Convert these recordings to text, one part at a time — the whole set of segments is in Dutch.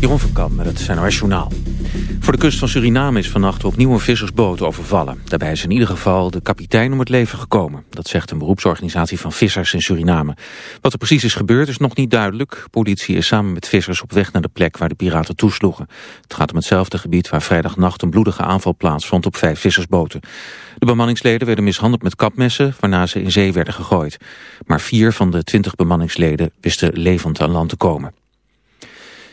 Jeroen van Kam met het NOS. Voor de kust van Suriname is vannacht opnieuw een vissersboot overvallen. Daarbij is in ieder geval de kapitein om het leven gekomen. Dat zegt een beroepsorganisatie van vissers in Suriname. Wat er precies is gebeurd is nog niet duidelijk. Politie is samen met vissers op weg naar de plek waar de piraten toesloegen. Het gaat om hetzelfde gebied waar vrijdagnacht een bloedige aanval plaatsvond op vijf vissersboten. De bemanningsleden werden mishandeld met kapmessen, waarna ze in zee werden gegooid. Maar vier van de twintig bemanningsleden wisten levend aan land te komen.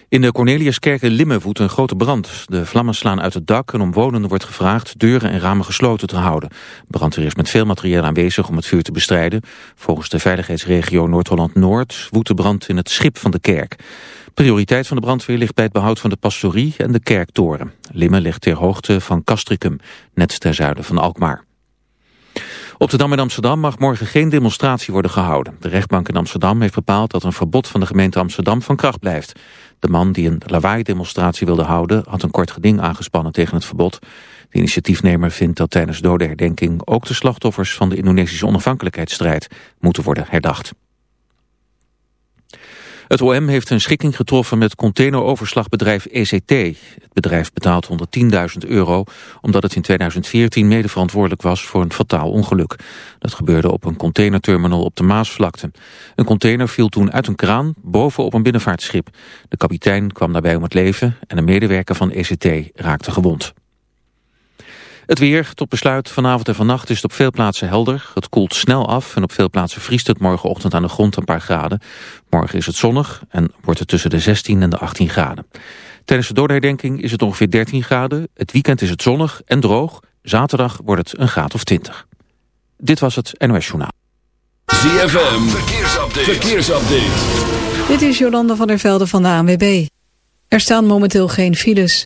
In de Corneliuskerk in Limmen woedt een grote brand. De vlammen slaan uit het dak en omwonenden wordt gevraagd deuren en ramen gesloten te houden. Brandweer is met veel materieel aanwezig om het vuur te bestrijden. Volgens de veiligheidsregio Noord-Holland-Noord woedt de brand in het schip van de kerk. Prioriteit van de brandweer ligt bij het behoud van de pastorie en de kerktoren. Limmen ligt ter hoogte van Castricum, net ten zuiden van Alkmaar. Op de Dam in Amsterdam mag morgen geen demonstratie worden gehouden. De rechtbank in Amsterdam heeft bepaald dat een verbod van de gemeente Amsterdam van kracht blijft. De man die een lawaai-demonstratie wilde houden had een kort geding aangespannen tegen het verbod. De initiatiefnemer vindt dat tijdens dodenherdenking ook de slachtoffers van de Indonesische onafhankelijkheidsstrijd moeten worden herdacht. Het OM heeft een schikking getroffen met containeroverslagbedrijf ECT. Het bedrijf betaalt 110.000 euro omdat het in 2014 mede verantwoordelijk was voor een fataal ongeluk. Dat gebeurde op een containerterminal op de Maasvlakte. Een container viel toen uit een kraan boven op een binnenvaartschip. De kapitein kwam daarbij om het leven en een medewerker van ECT raakte gewond. Het weer, tot besluit vanavond en vannacht is het op veel plaatsen helder. Het koelt snel af en op veel plaatsen vriest het morgenochtend aan de grond een paar graden. Morgen is het zonnig en wordt het tussen de 16 en de 18 graden. Tijdens de doorherdenking is het ongeveer 13 graden. Het weekend is het zonnig en droog. Zaterdag wordt het een graad of 20. Dit was het NOS Journaal. ZFM, verkeersupdate. verkeersupdate. Dit is Jolanda van der Velde van de ANWB. Er staan momenteel geen files.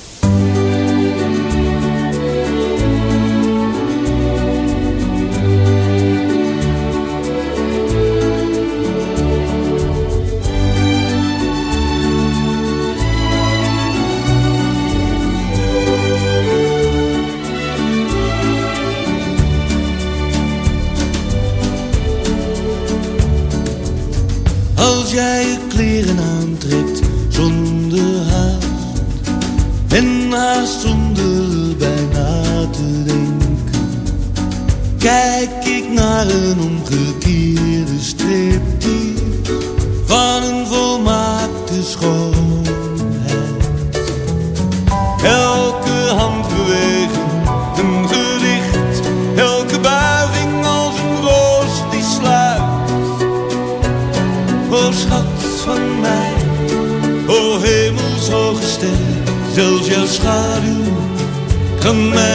Kan mij.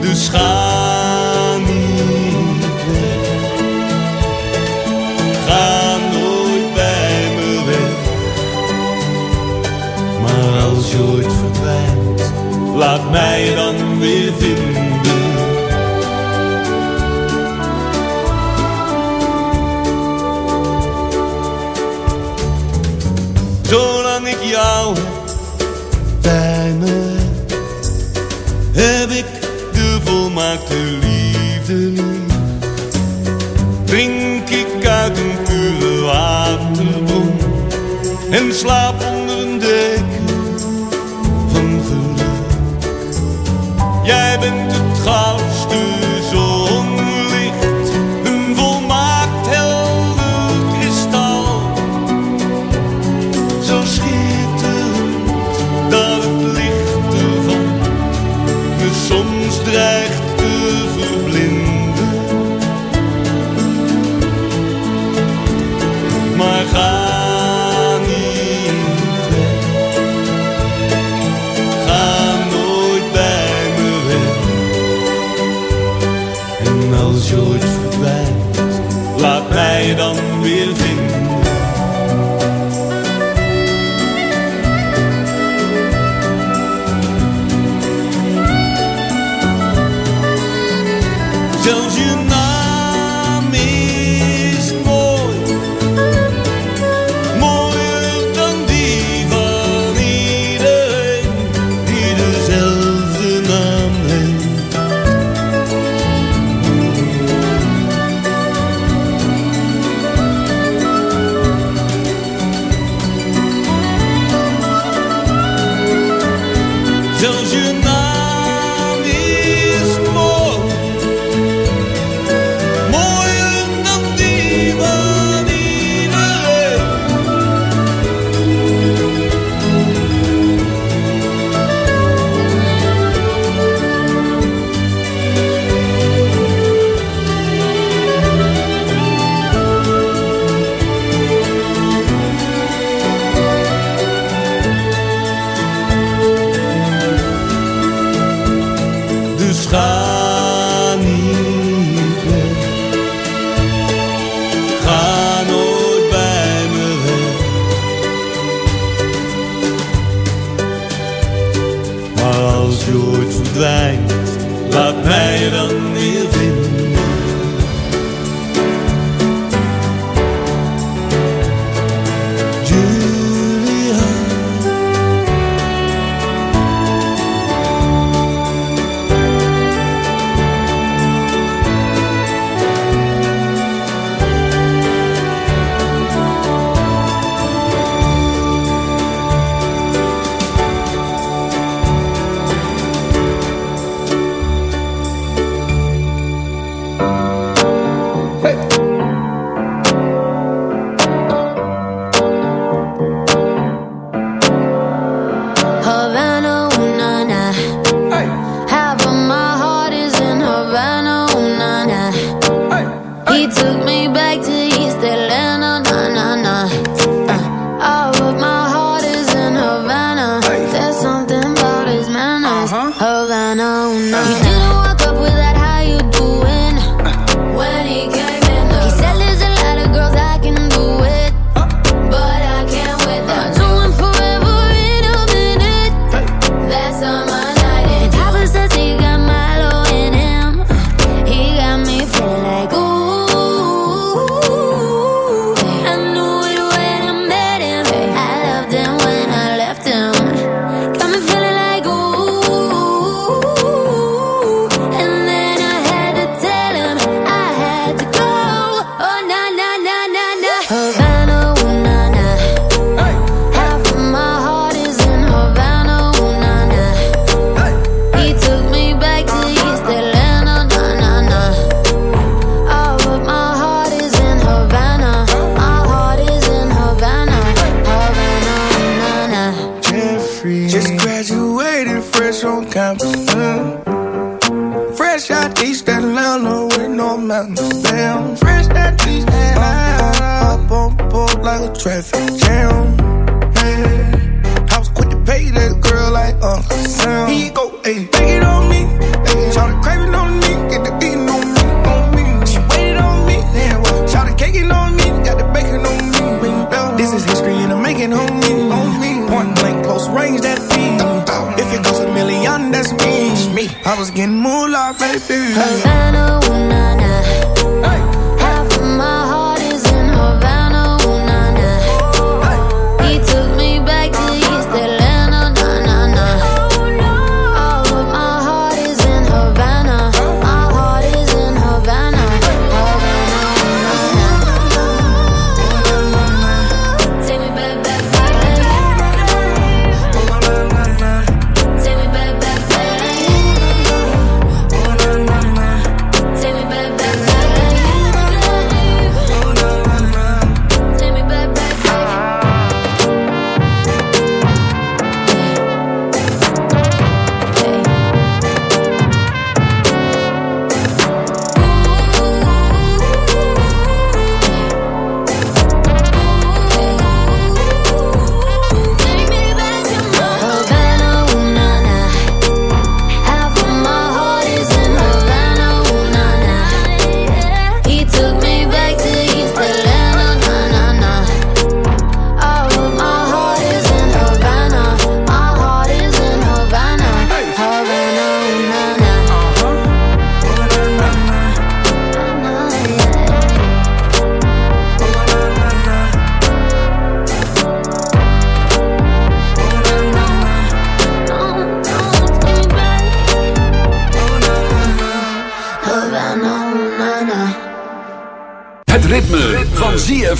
Dus ga niet weg, ga nooit bij me weg, je ooit verdwijnt, laat mij dan weer vinden. Slaap laat mij dan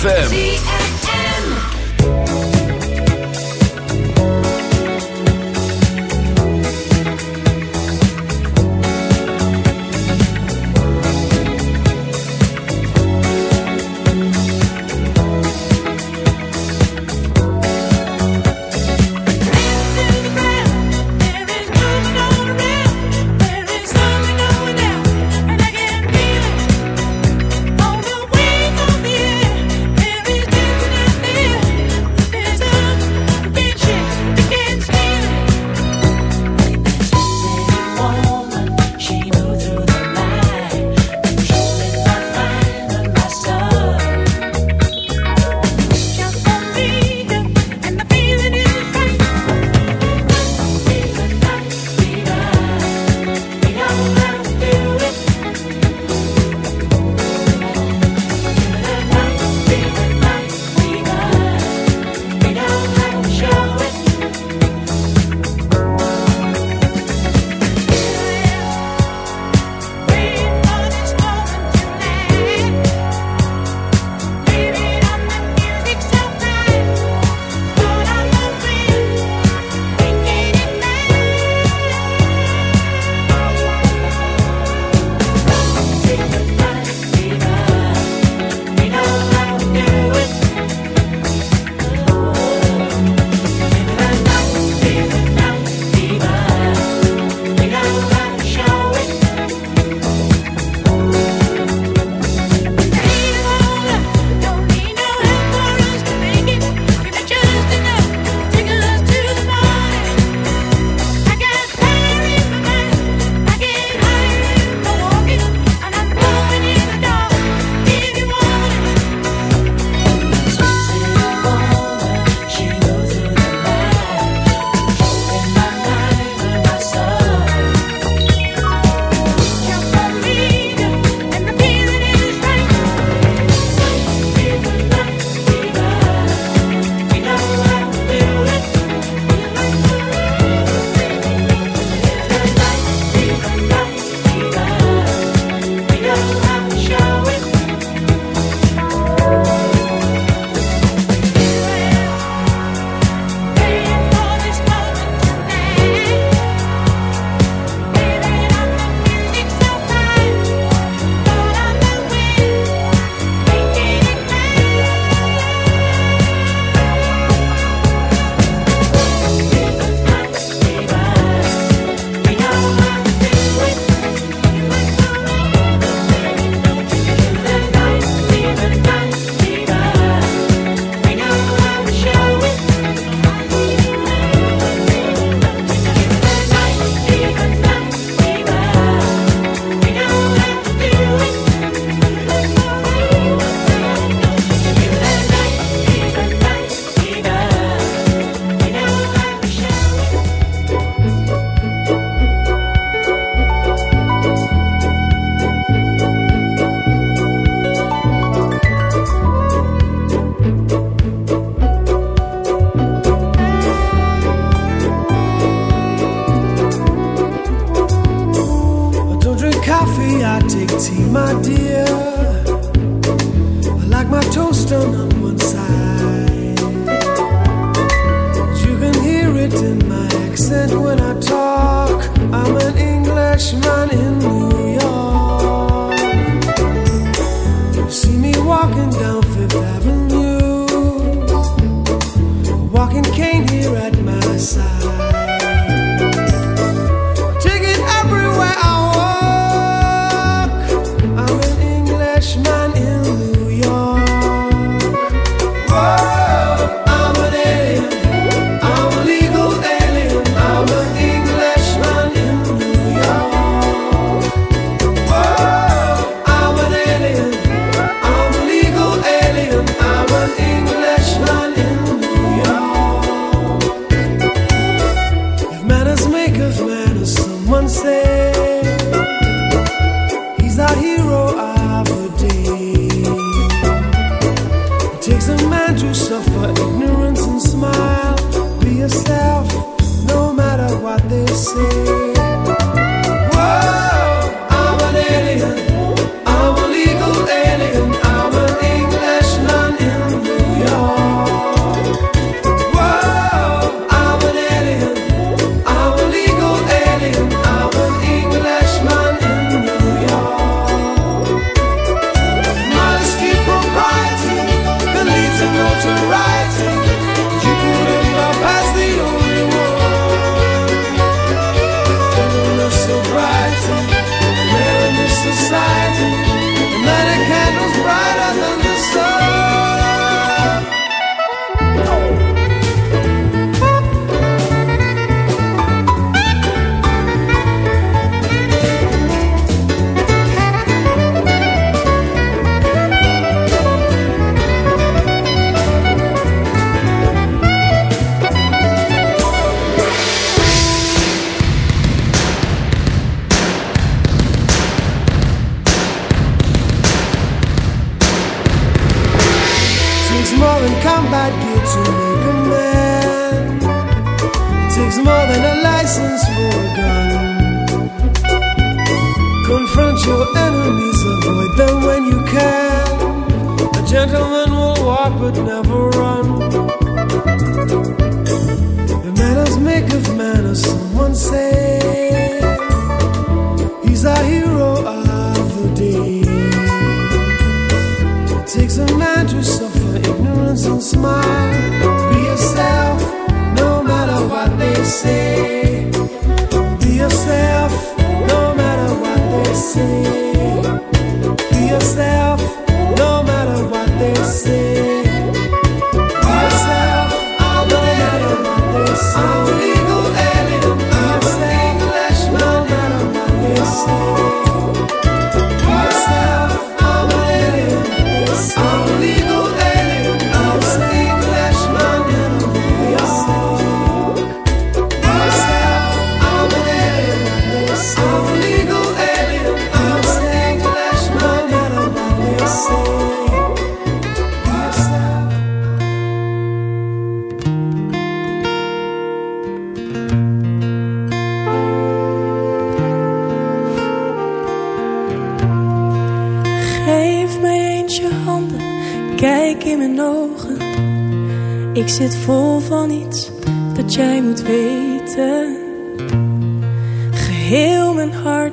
ZFM.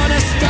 wanna stop.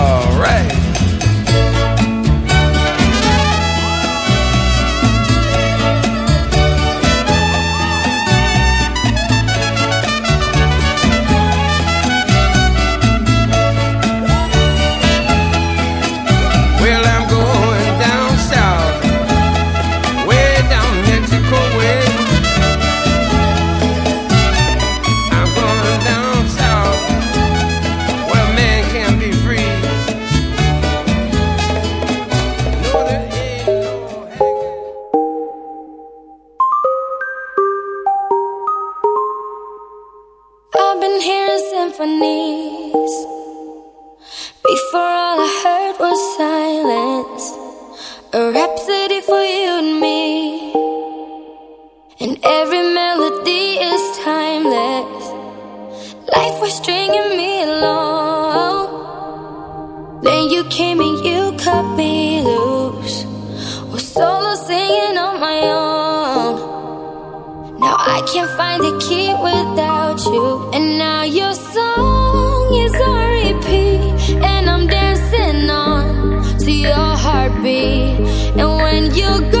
Heartbeat. And when you're gone,